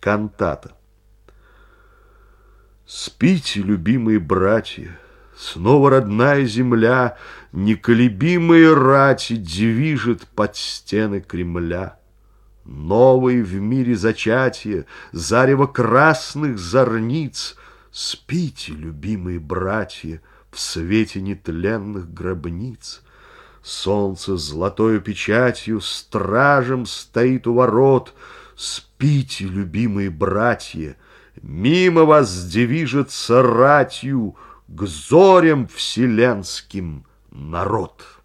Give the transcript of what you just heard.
Кантата. Спите, любимые братья, Снова родная земля Неколебимые рати Движет под стены Кремля. Новый в мире зачатие, Зарево красных зорниц. Спите, любимые братья, В свете нетленных гробниц. Солнце золотою печатью Стражем стоит у ворот. Спите, любимые братья, Мимо вас движется ратью К зорям вселенским народ.